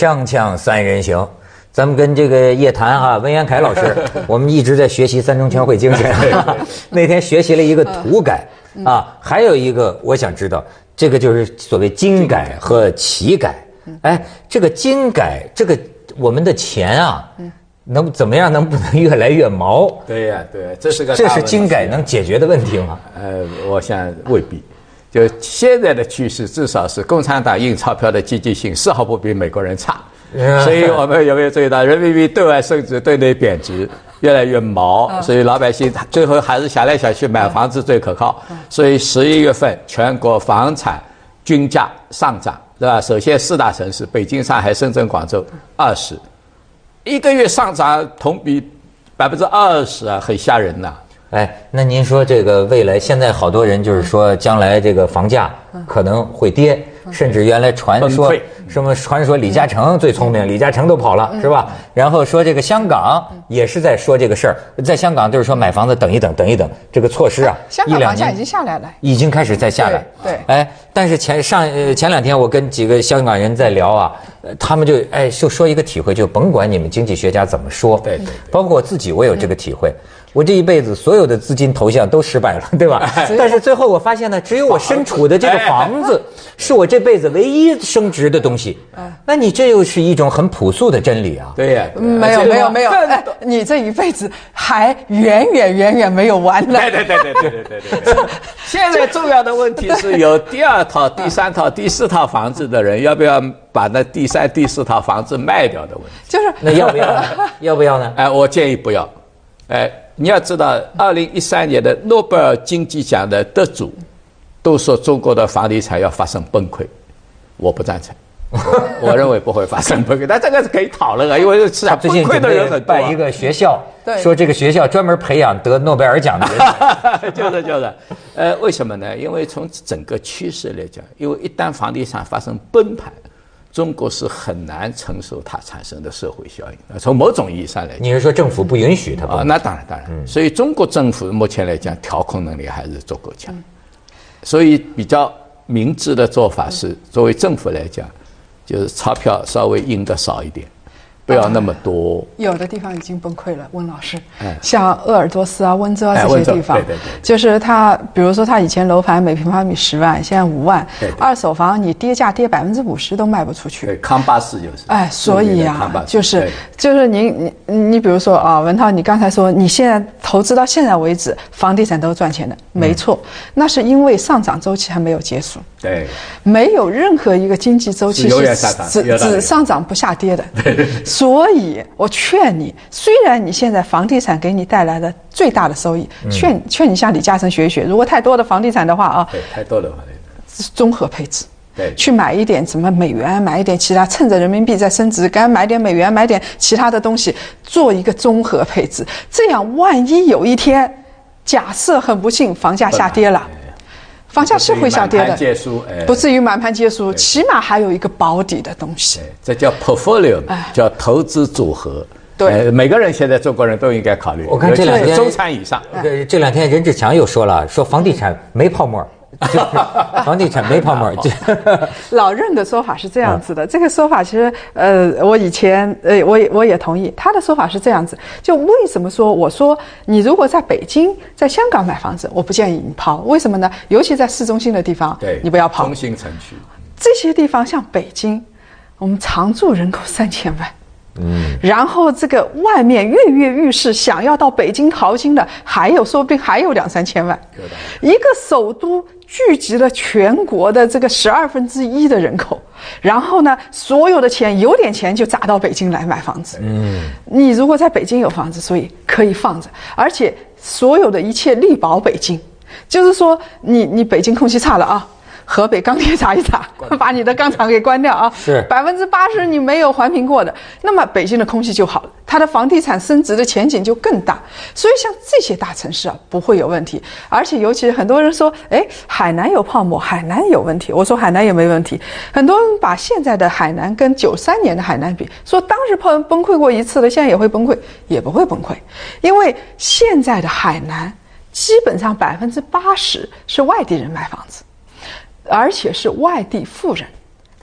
锵锵三人行，咱们跟这个叶檀哈温元凯老师，我们一直在学习三中全会精神。那天学习了一个土改啊，还有一个我想知道，这个就是所谓金改和旗改。哎，这个金改，这个我们的钱啊，能怎么样？能不能越来越毛？对呀，对，这是个这是金改能解决的问题吗？呃，我想未必。就现在的趋势，至少是共产党印钞票的积极性丝毫不比美国人差。所以我们有没有注意到，人民币对外升值，对内贬值，越来越毛。所以老百姓最后还是想来想去买房子最可靠。所以十一月份全国房产均价上涨，对吧？首先四大城市北京、上海、深圳、广州二十，一个月上涨同比百分之二十啊，很吓人呐。哎，那您说这个未来，现在好多人就是说，将来这个房价可能会跌，甚至原来传说什么传说李嘉诚最聪明，李嘉诚都跑了，是吧？然后说这个香港也是在说这个事儿，在香港就是说买房子等一等，等一等，这个措施啊，香港房价已经下来了，已经开始在下来。对，哎，但是前上呃前两天我跟几个香港人在聊啊，他们就哎就说一个体会，就甭管你们经济学家怎么说，对对，包括我自己，我有这个体会。我这一辈子所有的资金投向都失败了，对吧？但是最后我发现呢，只有我身处的这个房子，是我这辈子唯一升值的东西。那你这又是一种很朴素的真理啊！对呀，没有没有没有，哎，你这一辈子还远远远远没有完呢。对对对对对对对对。现在重要的问题是有第二套、第三套、第四套房子的人，要不要把那第三、第四套房子卖掉的问题？就是那要不要？要不要呢？哎，我建议不要。哎。你要知道，二零一三年的诺贝尔经济奖的得主都说中国的房地产要发生崩溃，我不赞成。我认为不会发生崩溃，但这个是可以讨论啊，因为市场崩溃的人很办一个学校，说这个学校专门培养得诺贝尔奖的人，就是就是。呃，为什么呢？因为从整个趋势来讲，因为一旦房地产发生崩盘。中国是很难承受它产生的社会效应。从某种意义上来讲，你是说政府不允许它啊？那当然当然。所以中国政府目前来讲调控能力还是足够强。所以比较明智的做法是，作为政府来讲，就是钞票稍微印的少一点。不要那么多，有的地方已经崩溃了。温老师，像鄂尔多斯啊、温州啊这些地方，对对对，就是他，比如说他以前楼盘每平方米十万，现在五万，二手房你跌价跌百分之五十都卖不出去。对，康巴斯就是。哎，所以啊，就是就是您你你比如说啊，文涛，你刚才说你现在投资到现在为止，房地产都赚钱的，没错，那是因为上涨周期还没有结束。对，没有任何一个经济周期是只只上涨不下跌的。所以，我劝你，虽然你现在房地产给你带来的最大的收益，劝劝你向李嘉诚学一学。如果太多的房地产的话啊，对，太多的话，综合配置，对，去买一点什么美元，买一点其他，趁着人民币在升值，该买点美元，买点其他的东西，做一个综合配置。这样，万一有一天，假设很不幸房价下跌了。房价是会下跌的，不至于满盘皆输，起码还有一个保底的东西。这叫 portfolio，叫投资组合。对，每个人现在中国人都应该考虑。我看这两天中产以上，这两天任志强又说了，说房地产没泡沫。房地产没泡沫。老任的说法是这样子的，这个说法其实，呃，我以前，呃，我也我也同意。他的说法是这样子，就为什么说我说你如果在北京、在香港买房子，我不建议你抛，为什么呢？尤其在市中心的地方，对，你不要抛。中心城区，这些地方像北京，我们常住人口三千万。嗯，然后这个外面跃跃欲试，想要到北京淘金的，还有说不定还有两三千万。一个首都聚集了全国的这个十二分之一的人口，然后呢，所有的钱有点钱就砸到北京来买房子。嗯，你如果在北京有房子，所以可以放着，而且所有的一切力保北京，就是说你你北京空气差了啊。河北钢铁查一查，把你的钢厂给关掉啊！是百分之八十你没有环评过的，那么北京的空气就好了，它的房地产升值的前景就更大。所以像这些大城市啊，不会有问题。而且尤其很多人说，哎，海南有泡沫，海南有问题。我说海南也没问题。很多人把现在的海南跟九三年的海南比，说当时崩崩溃过一次的，现在也会崩溃，也不会崩溃，因为现在的海南基本上百分之八十是外地人买房子。而且是外地富人，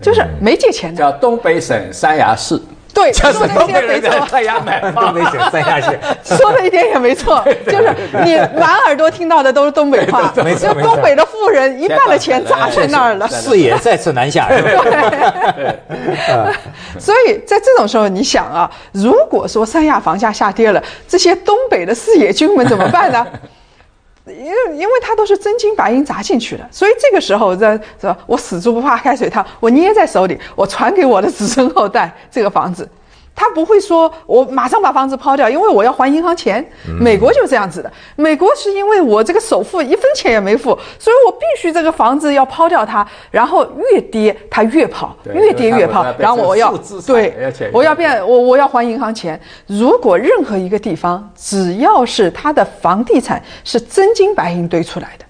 就是没借钱的。叫东北省三亚市。对，就是东北人在三亚买。东北省三亚市，说的一点也没错，就是你满耳朵听到的都是东北话，没错，就东北的富人一半的钱砸在那儿了，视野再次南下，对，所以在这种时候，你想啊，如果说三亚房价下跌了，这些东北的四野军们怎么办呢？因因为它都是真金白银砸进去的，所以这个时候，这是吧？我死猪不怕开水烫，我捏在手里，我传给我的子孙后代这个房子。他不会说，我马上把房子抛掉，因为我要还银行钱。美国就这样子的，美国是因为我这个首付一分钱也没付，所以我必须这个房子要抛掉它，然后越跌它越跑，越跌越跑，然后我要对，我要变我我要还银行钱。如果任何一个地方只要是它的房地产是真金白银堆出来的，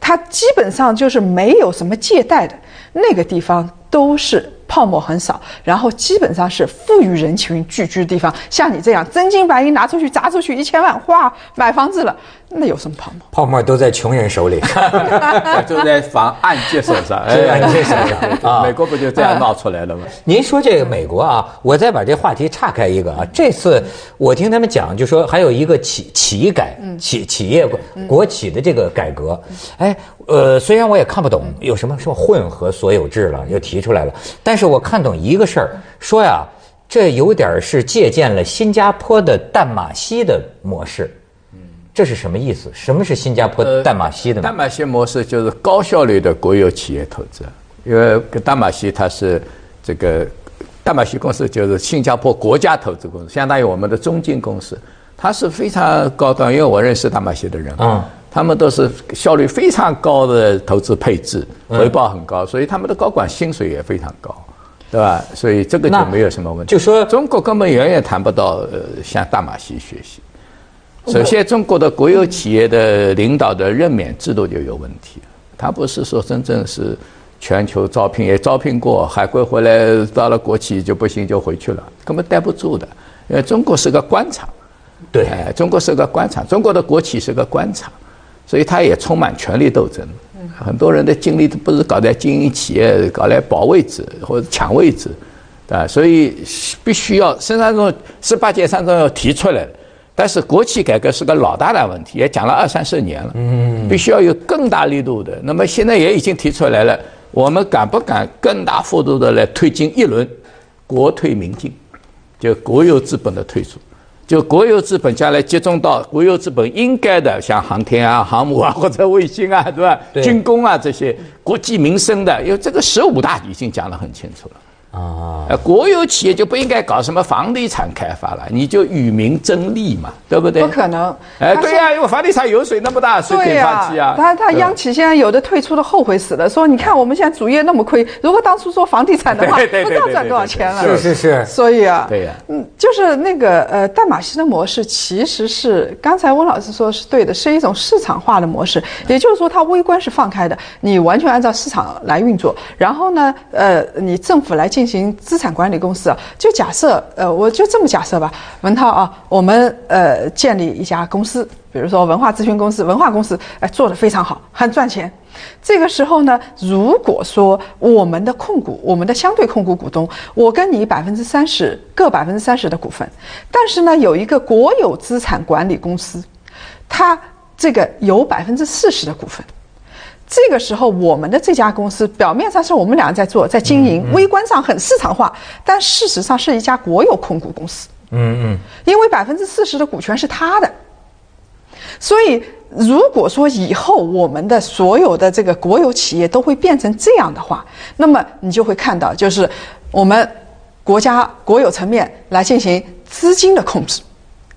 它基本上就是没有什么借贷的那个地方都是。泡沫很少，然后基本上是富裕人群聚居的地方。像你这样真金白银拿出去砸出去一千万，哇买房子了。那有什么泡沫？泡沫都在穷人手里，都在房按揭手上，按揭手上啊！美国不就这样闹出来了吗？您说这个美国啊，我再把这话题岔开一个啊。这次我听他们讲，就说还有一个企企改企企业国企的这个改革。哎，呃，虽然我也看不懂有什么什么混合所有制了，又提出来了，但是我看懂一个事儿，说呀，这有点是借鉴了新加坡的淡马锡的模式。这是什么意思？什么是新加坡淡马锡的？淡马锡模式就是高效率的国有企业投资，因为淡马锡它是这个淡马锡公司就是新加坡国家投资公司，相当于我们的中金公司，它是非常高端。因为我认识淡马锡的人，嗯，他们都是效率非常高的投资配置，回报很高，所以他们的高管薪水也非常高，对吧？所以这个就没有什么问题。就说中国根本远远谈不到呃向大马锡学习。首先，中国的国有企业的领导的任免制度就有问题，他不是说真正是全球招聘，也招聘过，海归回来到了国企就不行就回去了，根本待不住的。因为中国是个官场，对，中国是个官场，中国的国企是个官场，所以他也充满权力斗争。很多人的精力都不是搞在经营企业，搞来保位置或者抢位置，啊，所以必须要深三中十八届三中要提出来。但是国企改革是个老大的问题，也讲了二三十年了，嗯，必须要有更大力度的。那么现在也已经提出来了，我们敢不敢更大幅度的来推进一轮国退民进，就国有资本的退出，就国有资本将来集中到国有资本应该的，像航天啊、航母啊或者卫星啊，对吧？军工啊这些国计民生的，因为这个十五大已经讲得很清楚了。啊，国有企业就不应该搞什么房地产开发了，你就与民争利嘛，对不对？不可能。哎，对呀，因为房地产油水那么大，谁肯放弃啊？他他央企现在有的退出的后悔死了，说你看我们现在主业那么亏，如果当初做房地产的话，不知道赚多少钱了。是是是。所以啊，对呀，嗯，就是那个呃，淡马锡的模式其实是刚才温老师说是对的，是一种市场化的模式，也就是说它微观是放开的，你完全按照市场来运作，然后呢，呃，你政府来进。进行资产管理公司啊，就假设呃，我就这么假设吧，文涛啊，我们呃建立一家公司，比如说文化咨询公司、文化公司，哎，做的非常好，很赚钱。这个时候呢，如果说我们的控股、我们的相对控股股东，我跟你百分之三十，各百分之三十的股份，但是呢，有一个国有资产管理公司，它这个有百分之四十的股份。这个时候，我们的这家公司表面上是我们俩在做，在经营，微观上很市场化，但事实上是一家国有控股公司。嗯嗯，因为百分之四十的股权是他的，所以如果说以后我们的所有的这个国有企业都会变成这样的话，那么你就会看到，就是我们国家国有层面来进行资金的控制。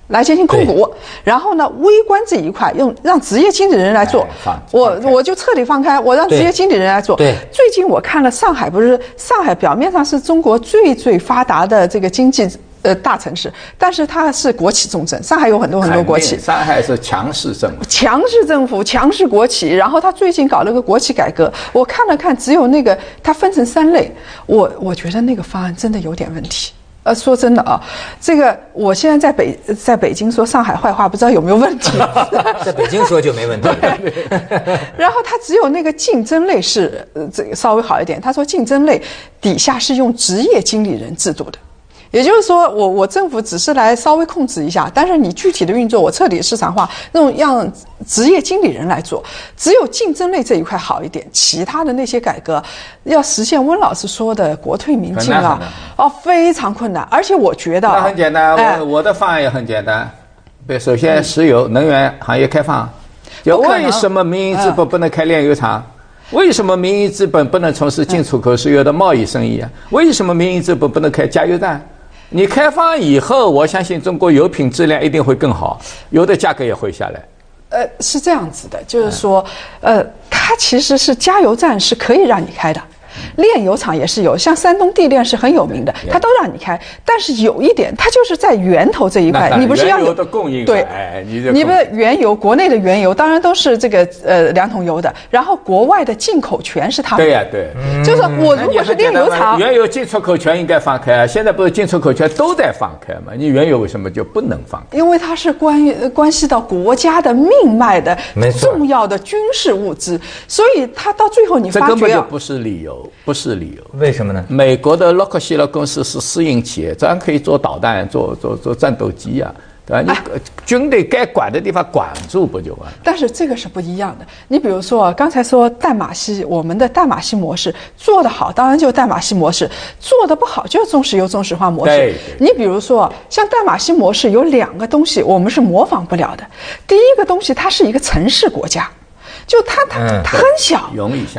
来进行控股，然后呢，微观这一块用让职业经理人来做，我我就彻底放开，我让职业经理人来做。对，最近我看了上海，不是上海表面上是中国最最发达的这个经济呃大城市，但是它是国企重镇，上海有很多很多国企。上海是强势政府，强势政府，强势国企。然后他最近搞了个国企改革，我看了看，只有那个它分成三类，我我觉得那个方案真的有点问题。呃，说真的啊，这个我现在在北在北京说上海坏话，不知道有没有问题。在北京说就没问题。然后他只有那个竞争类是呃这个稍微好一点。他说竞争类底下是用职业经理人制度的。也就是说，我我政府只是来稍微控制一下，但是你具体的运作，我彻底市场化，那种让职业经理人来做，只有竞争类这一块好一点，其他的那些改革要实现温老师说的国退民进啊，哦，非常困难。而且我觉得，那很简单，我我的方案也很简单，对，首先石油能源行业开放，就为什么民营资本不能开炼油厂？为什么民营资本不能从事进出口石油的贸易生意啊？为什么民营资本不能开加油站？你开放以后，我相信中国油品质量一定会更好，油的价格也会下来。呃，是这样子的，就是说，呃，它其实是加油站是可以让你开的。炼油厂也是有，像山东地炼是很有名的，它都让你开。但是有一点，它就是在源头这一块，你不是要有的供应对，你不原油，国内的原油当然都是这个呃两桶油的，然后国外的进口权是他们。对呀，对，就是我如果是炼油厂，原油进出口权应该放开啊。现在不是进出口权都在放开吗？你原油为什么就不能放？因为它是关于关系到国家的命脉的重要的军事物资，所以它到最后你发觉这根本就不是理由。不是理由，为什么呢？美国的洛克希勒公司是私营企业，照样可以做导弹、做做做战斗机啊，对吧？你军队该管的地方管住不就完了？但是这个是不一样的。你比如说，刚才说淡马锡，我们的淡马锡模式做得好，当然就淡马锡模式；做得不好，就中石油中石化模式。你比如说，像淡马锡模式有两个东西，我们是模仿不了的。第一个东西，它是一个城市国家。就他他他很小，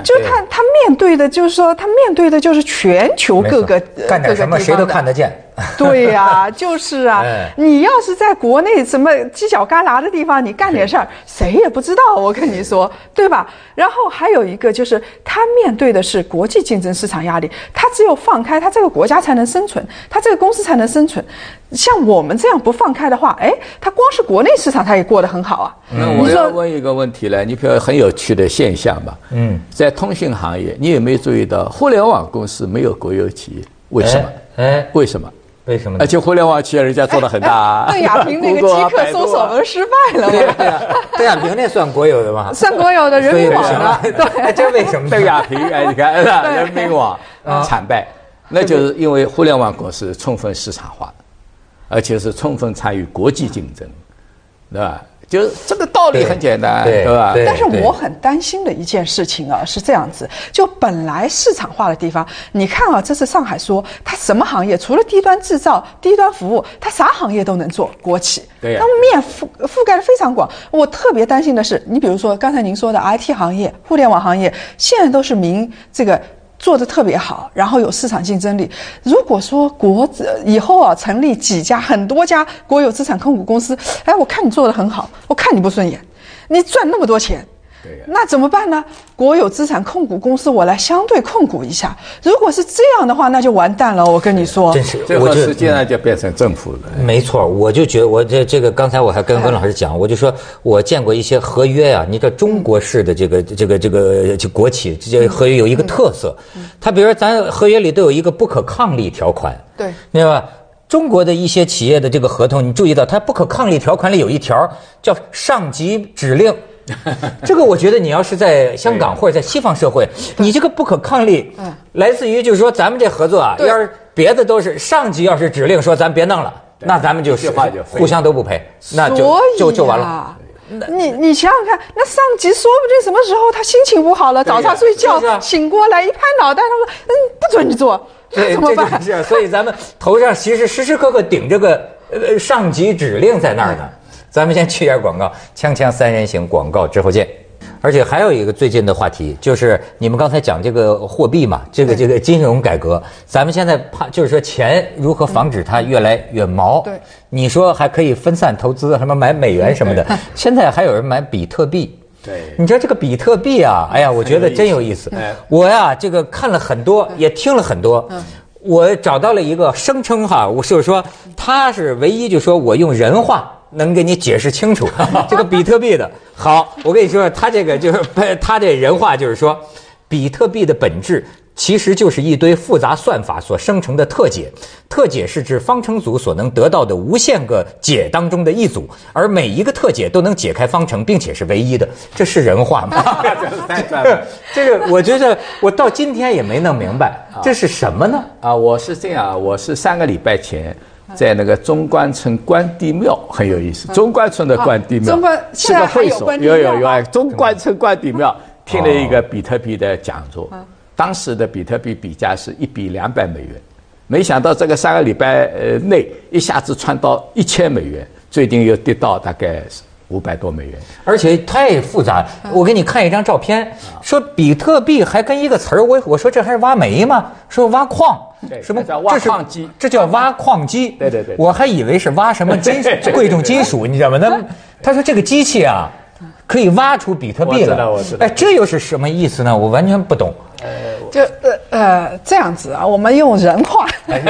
就他他面对的，就是说他面对的就是全球各个干点什么谁都看得见。对呀，就是啊，你要是在国内什么犄角旮旯的地方，你干点事儿，谁也不知道。我跟你说，对吧？然后还有一个就是，他面对的是国际竞争市场压力，他只有放开，他这个国家才能生存，他这个公司才能生存。像我们这样不放开的话，哎，他光是国内市场他也过得很好啊。那我要问一个问题了，你比如很有趣的现象吧？嗯，在通讯行业，你有没有注意到互联网公司没有国有企业？为什么？哎，为什么？为什么？而且互联网企业人家做的很大。邓亚萍那个极客搜索不是失败了吗？邓亚萍那算国有的吗？算国有的，人民网的。对，这为什么？邓亚萍，哎，你看，人民网惨败，那就是因为互联网公司充分市场化，而且是充分参与国际竞争，对吧？就是这个道理很简单，对吧？但是我很担心的一件事情啊，是这样子：就本来市场化的地方，你看啊，这次上海说它什么行业，除了低端制造、低端服务，它啥行业都能做。国企，对它面覆覆盖的非常广。我特别担心的是，你比如说刚才您说的 IT 行业、互联网行业，现在都是民这个。做的特别好，然后有市场竞争力。如果说国以后啊成立几家很多家国有资产控股公司，哎，我看你做的很好，我看你不顺眼，你赚那么多钱。那怎么办呢？国有资产控股公司，我来相对控股一下。如果是这样的话，那就完蛋了。我跟你说，真是，我就现在就变成政府了。没错，我就觉得我这这个刚才我还跟温老师讲，我就说我见过一些合约呀。你这中国式的这个这个这个就国企这合约有一个特色，它比如说咱合约里都有一个不可抗力条款，对，明白吧？中国的一些企业的这个合同，你注意到它不可抗力条款里有一条叫上级指令。这个我觉得你要是在香港或者在西方社会，你这个不可抗力，来自于就是说咱们这合作啊，要是别的都是上级要是指令说咱别弄了，那咱们就是互相都不赔，那就就就完了。你你想想看，那上级说不定什么时候他心情不好了，早上睡觉醒过来一拍脑袋，他说嗯不准你做，那怎么办？是，所以咱们头上其实时时刻刻顶着个呃上级指令在那儿呢。咱们先去点广告，锵锵三人行广告之后见。而且还有一个最近的话题，就是你们刚才讲这个货币嘛，这个这个金融改革，咱们现在怕就是说钱如何防止它越来越毛。对，你说还可以分散投资，什么买美元什么的，现在还有人买比特币。对，你知道这个比特币啊，哎呀，我觉得真有意思。我呀，这个看了很多，也听了很多。我找到了一个声称哈，我就是说他是唯一，就说我用人话。能给你解释清楚 这个比特币的好，我跟你说，他这个就是他这人话就是说，比特币的本质其实就是一堆复杂算法所生成的特解。特解是指方程组所能得到的无限个解当中的一组，而每一个特解都能解开方程，并且是唯一的。这是人话吗？这个我觉得我到今天也没弄明白，这是什么呢？啊，我是这样，我是三个礼拜前在那个中关村关帝庙，很有意思。中关村的关帝庙是个会所，有有有啊，中关村关帝庙听了一个比特币的讲座。当时的比特币比价是一比两百美元，没想到这个三个礼拜呃内一下子窜到一千美元，最近又跌到大概五百多美元，而且太复杂。我给你看一张照片，说比特币还跟一个词儿，我我说这还是挖煤吗？说挖矿，什么叫挖矿机？这叫挖矿机。对对对，我还以为是挖什么金贵重金属，你知道吗？那他说这个机器啊，可以挖出比特币来。我知道，我知道。哎，这又是什么意思呢？我完全不懂。就呃呃这样子啊，我们用人话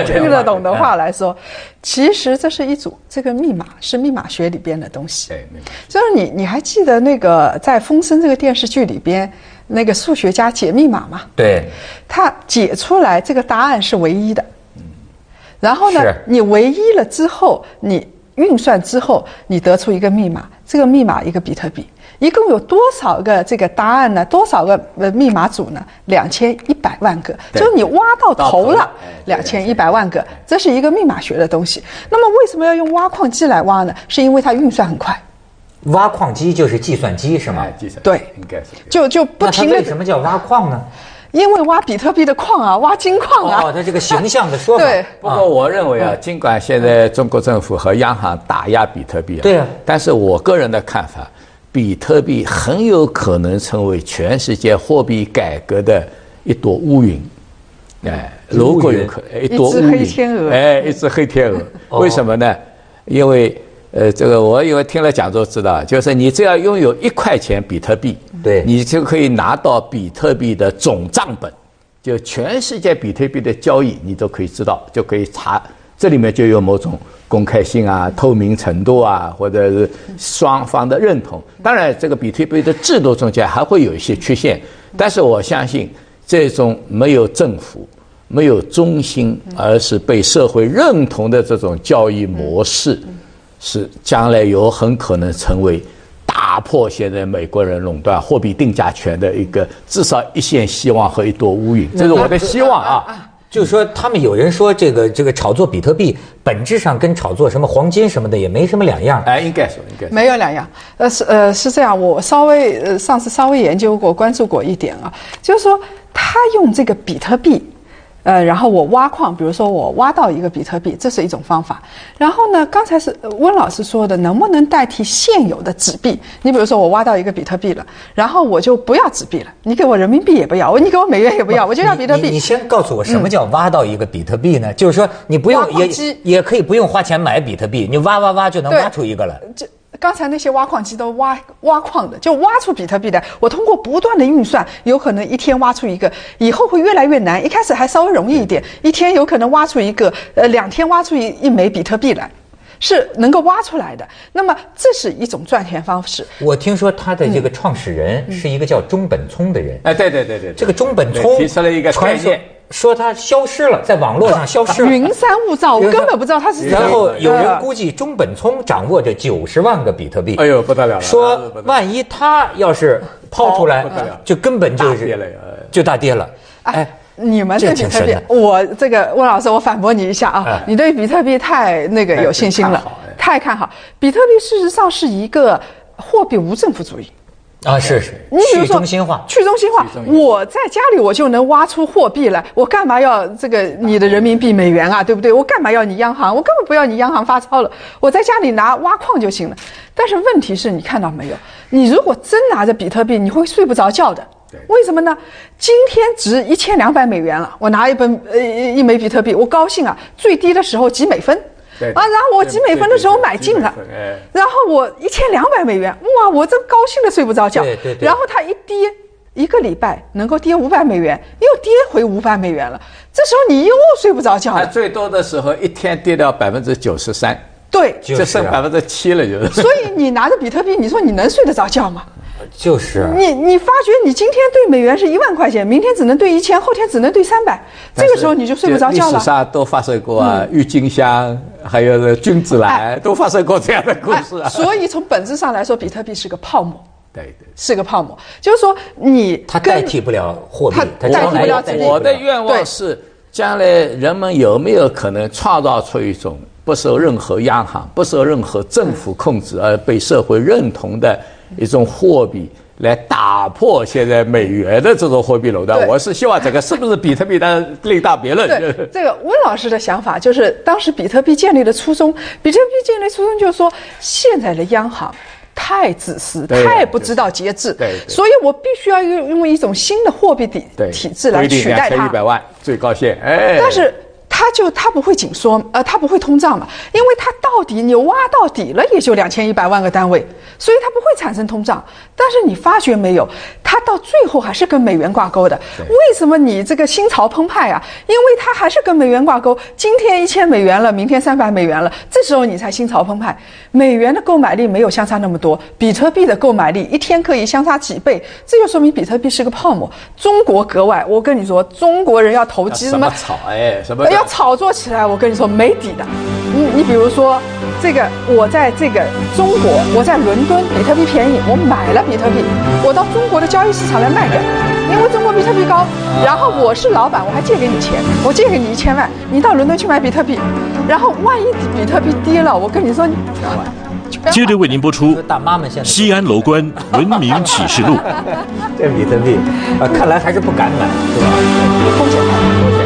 听 得懂的话来说，其实这是一组这个密码，是密码学里边的东西。对，就是你你还记得那个在《风声》这个电视剧里边，那个数学家解密码嘛？对，他解出来这个答案是唯一的。嗯，然后呢，你唯一了之后，你运算之后，你得出一个密码，这个密码一个比特币。一共有多少个这个答案呢？多少个呃密码组呢？两千一百万个，就是你挖到头了，两千一百万个，这是一个密码学的东西。那么为什么要用挖矿机来挖呢？是因为它运算很快。挖矿机就是计算机是吗？计算对，应该是。就就不停的。为什么叫挖矿呢？因为挖比特币的矿啊，挖金矿啊。哦，它这个形象的说法。对。不过我认为啊，尽管现在中国政府和央行打压比特币，对啊，但是我个人的看法。比特币很有可能成为全世界货币改革的一朵乌云，哎，如果有可能，一朵乌云，哎，一只黑天鹅，为什么呢？因为，呃，这个我因为听了讲座知道，就是你只要拥有一块钱比特币，对，你就可以拿到比特币的总账本，就全世界比特币的交易你都可以知道，就可以查，这里面就有某种。公开性啊，透明程度啊，或者是双方的认同。当然，这个比特币的制度中间还会有一些缺陷，但是我相信，这种没有政府、没有中心，而是被社会认同的这种交易模式，是将来有很可能成为打破现在美国人垄断货币定价权的一个至少一线希望和一朵乌云。这是我的希望啊。就是说，他们有人说，这个这个炒作比特币，本质上跟炒作什么黄金什么的也没什么两样。哎，应该说应该没有两样。呃，是呃是这样，我稍微呃上次稍微研究过、关注过一点啊，就是说他用这个比特币。呃，然后我挖矿，比如说我挖到一个比特币，这是一种方法。然后呢，刚才是温老师说的，能不能代替现有的纸币？你比如说我挖到一个比特币了，然后我就不要纸币了，你给我人民币也不要，你给我美元也不要，我就要比特币。你先告诉我什么叫挖到一个比特币呢？就是说你不用也也可以不用花钱买比特币，你挖挖挖就能挖出一个来。这。刚才那些挖矿机都挖挖矿的，就挖出比特币的。我通过不断的运算，有可能一天挖出一个，以后会越来越难。一开始还稍微容易一点，一天有可能挖出一个，呃，两天挖出一一枚比特币来，是能够挖出来的。那么这是一种赚钱方式。我听说他的这个创始人是一个叫中本聪的人。哎，对对对对，这个中本聪提出了一个概念。说他消失了，在网络上消失了。云山雾罩，我根本不知道他是。然后有人估计中本聪掌握着九十万个比特币。哎呦，不得了了！说万一他要是抛出来，就根本就是就大跌了。哎，你们对比特币，我这个温老师，我反驳你一下啊！你对比特币太那个有信心了，太看好。比特币事实上是一个货币无政府主义。啊，是是，去中心化，去中心化。我在家里我就能挖出货币来，我干嘛要这个你的人民币、美元啊？对不对？我干嘛要你央行？我根本不要你央行发钞了，我在家里拿挖矿就行了。但是问题是你看到没有？你如果真拿着比特币，你会睡不着觉的。为什么呢？今天值一千两百美元了，我拿一本呃一枚比特币，我高兴啊！最低的时候几美分。啊，然后我几美分的时候买进了，然后我一千两百美元，哇，我真高兴的睡不着觉。对对对。然后它一跌，一个礼拜能够跌五百美元，又跌回五百美元了。这时候你又睡不着觉了。最多的时候一天跌掉百分之九十三。对，就剩百分之七了，就是。所以你拿着比特币，你说你能睡得着觉吗？就是你你发觉你今天兑美元是一万块钱，明天只能兑一千，后天只能兑三百，这个时候你就睡不着觉了。历史上都发生过啊，郁金香，还有君子兰，都发生过这样的故事。所以从本质上来说，比特币是个泡沫。对对，是个泡沫。就是说，你它代替不了货币，它代替不了。我的愿望是，将来人们有没有可能创造出一种不受任何央行、不受任何政府控制而被社会认同的一种货币，来打破现在美元的这种货币垄断？我是希望这个是不是比特币的另当别论。对，这个温老师的想法就是，当时比特币建立的初衷，比特币建立初衷就是说，现在的央行。太自私，太不知道节制，所以我必须要用用一种新的货币体体制来取代它。一百万最高限，哎，但是。它就它不会紧缩，呃，它不会通胀嘛？因为它到底你挖到底了，也就两千一百万个单位，所以它不会产生通胀。但是你发觉没有，它到最后还是跟美元挂钩的。为什么你这个心潮澎湃啊？因为它还是跟美元挂钩。今天一千美元了，明天三百美元了，这时候你才心潮澎湃。美元的购买力没有相差那么多，比特币的购买力一天可以相差几倍，这就说明比特币是个泡沫。中国格外，我跟你说，中国人要投机什么炒哎什么要。炒作起来，我跟你说没底的。你你比如说，这个我在这个中国，我在伦敦，比特币便宜，我买了比特币，我到中国的交易市场来卖掉，因为中国比特币高。然后我是老板，我还借给你钱，我借给你一千万，你到伦敦去买比特币，然后万一比特币跌了，我跟你说你。接着为您播出《西安楼观 文明启示录》。这比特币啊，看来还是不敢买，是吧？风险太大。